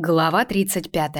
Глава 35.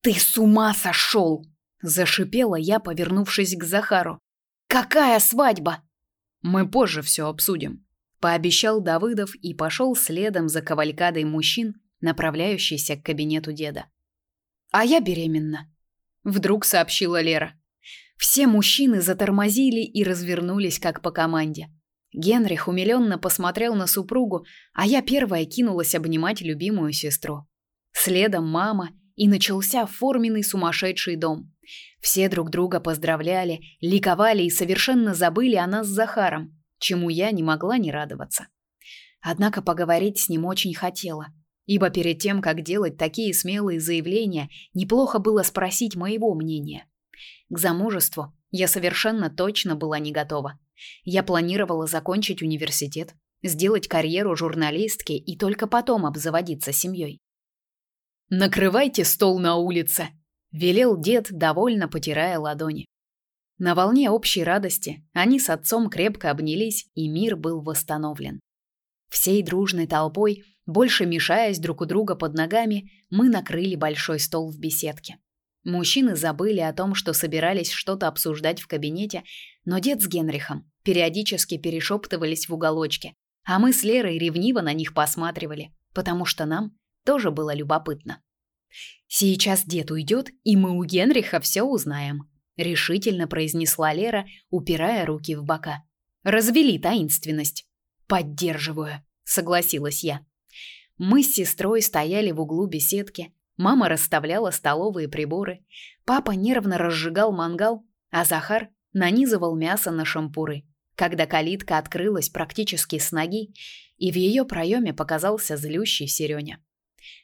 Ты с ума сошел! зашипела я, повернувшись к Захару. Какая свадьба? Мы позже все обсудим, пообещал Давыдов и пошел следом за кавалькадой мужчин, направляющийся к кабинету деда. А я беременна, вдруг сообщила Лера. Все мужчины затормозили и развернулись как по команде. Генрих умилённо посмотрел на супругу, а я первая кинулась обнимать любимую сестру. Следом мама, и начался форменный сумасшедший дом. Все друг друга поздравляли, ликовали и совершенно забыли о нас с Захаром, чему я не могла не радоваться. Однако поговорить с ним очень хотела, ибо перед тем, как делать такие смелые заявления, неплохо было спросить моего мнения. К замужеству я совершенно точно была не готова. Я планировала закончить университет, сделать карьеру журналистки и только потом обзаводиться семьей. Накрывайте стол на улице, велел дед, довольно потирая ладони. На волне общей радости они с отцом крепко обнялись, и мир был восстановлен. Всей дружной толпой, больше мешаясь друг у друга под ногами, мы накрыли большой стол в беседке. Мужчины забыли о том, что собирались что-то обсуждать в кабинете, но дед с Генрихом периодически перешептывались в уголочке, а мы с Лерой ревниво на них посматривали, потому что нам тоже было любопытно. Сейчас дед уйдет, и мы у Генриха все узнаем, решительно произнесла Лера, упирая руки в бока. Развели таинственность. Поддерживаю, согласилась я. Мы с сестрой стояли в углу беседки, мама расставляла столовые приборы, папа нервно разжигал мангал, а Захар нанизывал мясо на шампуры когда калитка открылась практически с ноги, и в ее проеме показался злющий Серёня.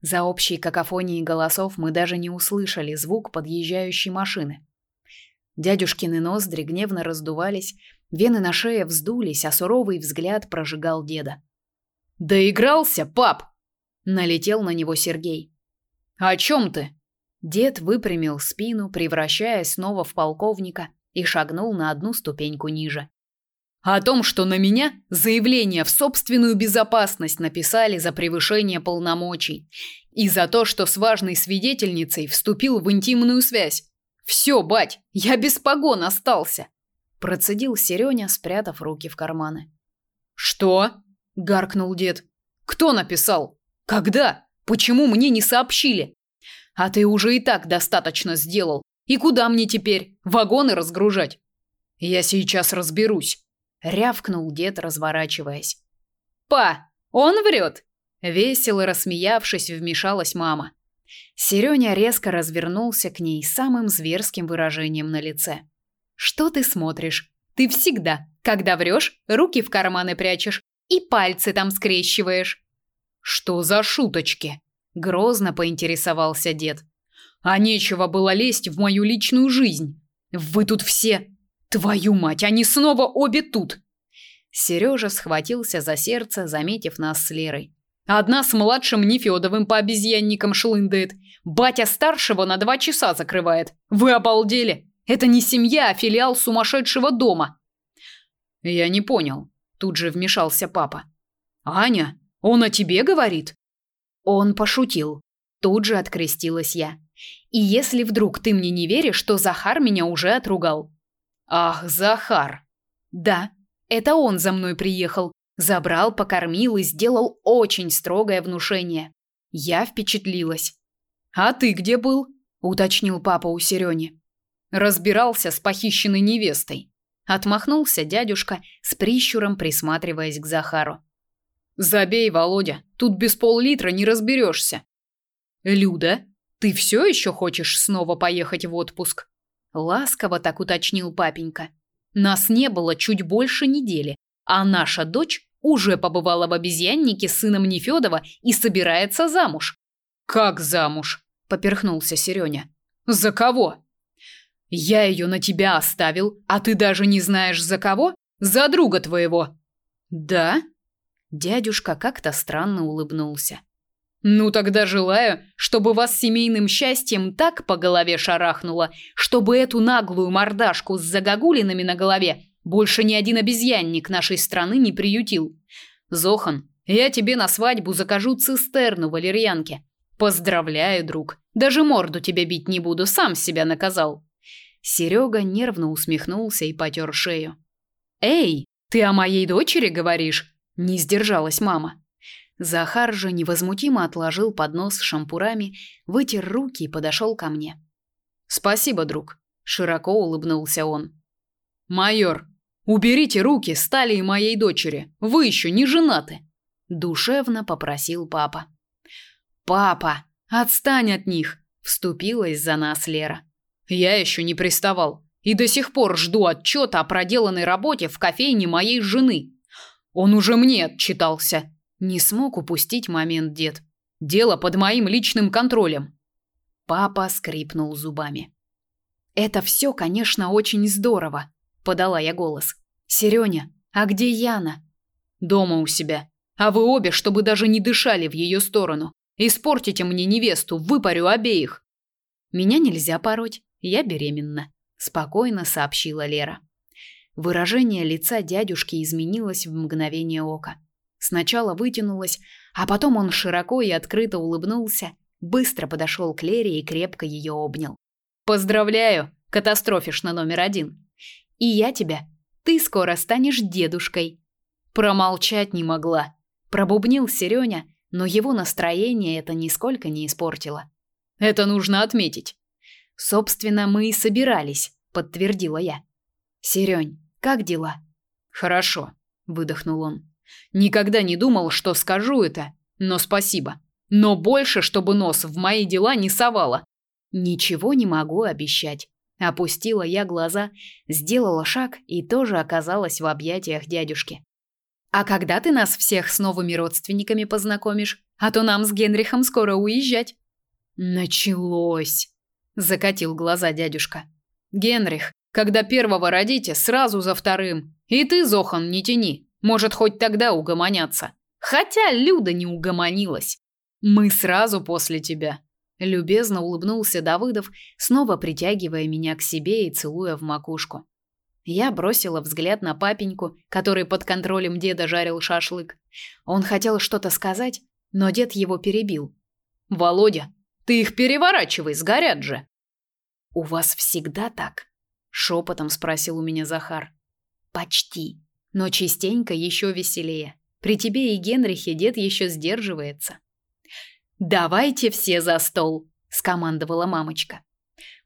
За общей какофонией голосов мы даже не услышали звук подъезжающей машины. Дядюшкины ноздри гневно раздувались, вены на шее вздулись, а суровый взгляд прожигал деда. «Доигрался, пап!» – налетел на него Сергей. «О чем ты?» Дед выпрямил спину, превращаясь снова в полковника, и шагнул на одну ступеньку ниже. О том, что на меня заявление в собственную безопасность написали за превышение полномочий и за то, что с важной свидетельницей вступил в интимную связь. Все, бать, я без погон остался, процедил Серёня, спрятав руки в карманы. Что? гаркнул дед. Кто написал? Когда? Почему мне не сообщили? А ты уже и так достаточно сделал. И куда мне теперь вагоны разгружать? Я сейчас разберусь рявкнул дед, разворачиваясь. Па, он врет!» Весело рассмеявшись, вмешалась мама. Серёня резко развернулся к ней самым зверским выражением на лице. Что ты смотришь? Ты всегда, когда врешь, руки в карманы прячешь и пальцы там скрещиваешь. Что за шуточки? грозно поинтересовался дед. А нечего было лезть в мою личную жизнь. Вы тут все Твою мать, они снова обе тут. Сережа схватился за сердце, заметив нас с Лерой. Одна с младшим Нефёдовым по обезьянникам шлындает. Батя старшего на два часа закрывает. Вы обалдели? Это не семья, а филиал сумасшедшего дома. Я не понял. Тут же вмешался папа. Аня, он о тебе говорит? Он пошутил. Тут же открестилась я. И если вдруг ты мне не веришь, то Захар меня уже отругал. Ах, Захар. Да, это он за мной приехал, забрал, покормил и сделал очень строгое внушение. Я впечатлилась. А ты где был? уточнил папа у Серёни. Разбирался с похищенной невестой. Отмахнулся дядюшка с прищуром, присматриваясь к Захару. Забей, Володя, тут без пол-литра не разберешься. Люда, ты все еще хочешь снова поехать в отпуск? ласково так уточнил папенька. Нас не было чуть больше недели, а наша дочь уже побывала в обезьяннике с сыном Нефёдова и собирается замуж. Как замуж? поперхнулся Серёня. За кого? Я её на тебя оставил, а ты даже не знаешь за кого? За друга твоего. Да? Дядюшка как-то странно улыбнулся. Ну тогда желаю, чтобы вас семейным счастьем так по голове шарахнуло, чтобы эту наглую мордашку с загогулинами на голове больше ни один обезьянник нашей страны не приютил. Зохан, я тебе на свадьбу закажу цистерну валерьянки. Поздравляю, друг. Даже морду тебе бить не буду, сам себя наказал. Серега нервно усмехнулся и потер шею. Эй, ты о моей дочери говоришь? Не сдержалась мама. Захар же невозмутимо отложил поднос с шампурами, вытер руки и подошел ко мне. Спасибо, друг, широко улыбнулся он. Майор, уберите руки с талии моей дочери. Вы еще не женаты, душевно попросил папа. Папа, отстань от них, вступилась за нас Лера. Я еще не приставал и до сих пор жду отчета о проделанной работе в кофейне моей жены. Он уже мне отчитался. Не смог упустить момент дед. Дело под моим личным контролем. Папа скрипнул зубами. Это все, конечно, очень здорово, подала я голос. Серёня, а где Яна? Дома у себя. А вы обе, чтобы даже не дышали в ее сторону. Испортите мне невесту, выпарю обеих. Меня нельзя пороть, я беременна, спокойно сообщила Лера. Выражение лица дядюшки изменилось в мгновение ока. Сначала вытянулось, а потом он широко и открыто улыбнулся, быстро подошел к Лере и крепко ее обнял. Поздравляю, катастрофишна номер один. И я тебя. Ты скоро станешь дедушкой. Промолчать не могла. Пробубнил Серёня, но его настроение это нисколько не испортило. Это нужно отметить. Собственно, мы и собирались, подтвердила я. Серёнь, как дела? Хорошо, выдохнул он. Никогда не думал, что скажу это, но спасибо. Но больше, чтобы нос в мои дела не совало. Ничего не могу обещать. Опустила я глаза, сделала шаг и тоже оказалась в объятиях дядюшки. А когда ты нас всех с новыми родственниками познакомишь? А то нам с Генрихом скоро уезжать. Началось, закатил глаза дядюшка. Генрих, когда первого родите, сразу за вторым. И ты, Зохан, не тяни. Может, хоть тогда угомонятся. Хотя Люда не угомонилась. Мы сразу после тебя. Любезно улыбнулся Давыдов, снова притягивая меня к себе и целуя в макушку. Я бросила взгляд на папеньку, который под контролем деда жарил шашлык. Он хотел что-то сказать, но дед его перебил. Володя, ты их переворачивай, сгорят же. У вас всегда так? Шепотом спросил у меня Захар. Почти, но частенько еще веселее. При тебе и Генрихе дед еще сдерживается. Давайте все за стол, скомандовала мамочка.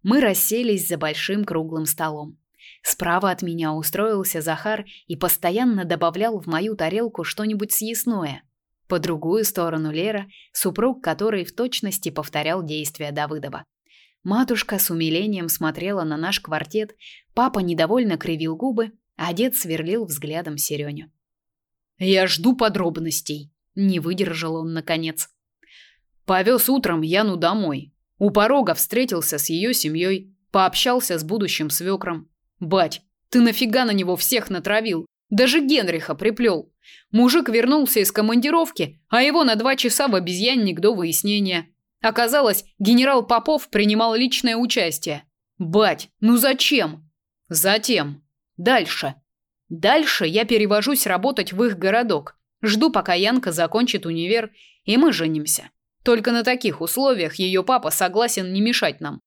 Мы расселись за большим круглым столом. Справа от меня устроился Захар и постоянно добавлял в мою тарелку что-нибудь съестное. По другую сторону Лера, супруг которой в точности повторял действия Давыдова. Матушка с умилением смотрела на наш квартет, папа недовольно кривил губы, а дед сверлил взглядом Серёню. «Я жду подробностей», — не выдержал он наконец. Повез утром Яну домой. У порога встретился с ее семьей, пообщался с будущим свекром. Бать, ты нафига на него всех натравил? Даже Генриха приплел. Мужик вернулся из командировки, а его на два часа в обезьянник до выяснения. Оказалось, генерал Попов принимал личное участие. Бать, ну зачем? Затем. Дальше. Дальше я перевожусь работать в их городок. Жду, пока Янка закончит универ, и мы женимся. Только на таких условиях ее папа согласен не мешать нам.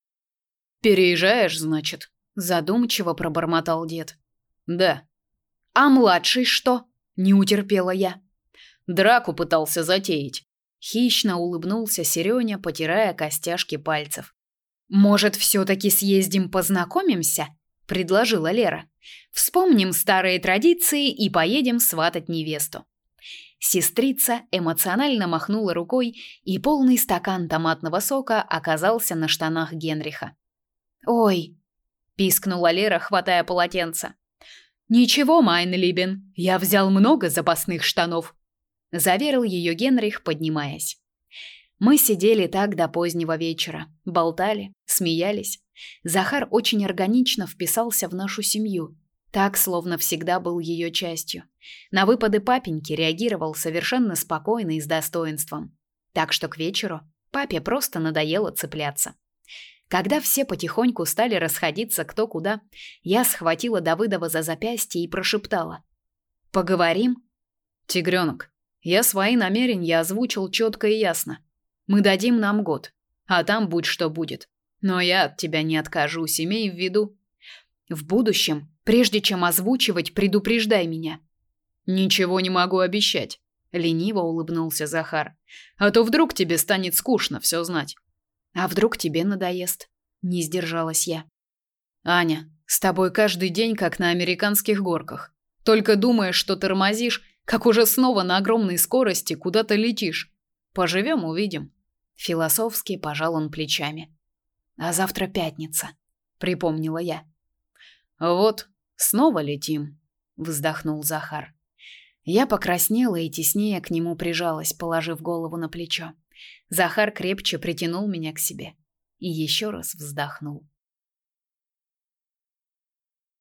Переезжаешь, значит? задумчиво пробормотал дед. Да. А младший что? Не утерпела я. Драку пытался затеять. Хищно улыбнулся Серёня, потирая костяшки пальцев. Может, все таки съездим познакомимся? предложила Лера. Вспомним старые традиции и поедем сватать невесту. Сестрица эмоционально махнула рукой, и полный стакан томатного сока оказался на штанах Генриха. «Ой!» – пискнула Лера, хватая полотенце. «Ничего, Майн Либен, я взял много запасных штанов», – заверил ее Генрих, поднимаясь. Мы сидели так до позднего вечера, болтали, смеялись. Захар очень органично вписался в нашу семью, так, словно всегда был ее частью. На выпады папеньки реагировал совершенно спокойно и с достоинством. Так что к вечеру папе просто надоело цепляться. Когда все потихоньку стали расходиться кто куда, я схватила Давыдова за запястье и прошептала: "Поговорим, тигренок. Я свои намерения озвучил четко и ясно. Мы дадим нам год, а там будь что будет. Но я от тебя не откажусь, имей в виду. В будущем, прежде чем озвучивать, предупреждай меня. Ничего не могу обещать, лениво улыбнулся Захар. А то вдруг тебе станет скучно все знать. А вдруг тебе надоест? Не сдержалась я. Аня, с тобой каждый день как на американских горках. Только думаешь, что тормозишь, как уже снова на огромной скорости куда-то летишь. Поживем, увидим. Философски пожал он плечами. А завтра пятница, припомнила я. Вот, снова летим, вздохнул Захар. Я покраснела и теснее к нему прижалась, положив голову на плечо. Захар крепче притянул меня к себе и еще раз вздохнул.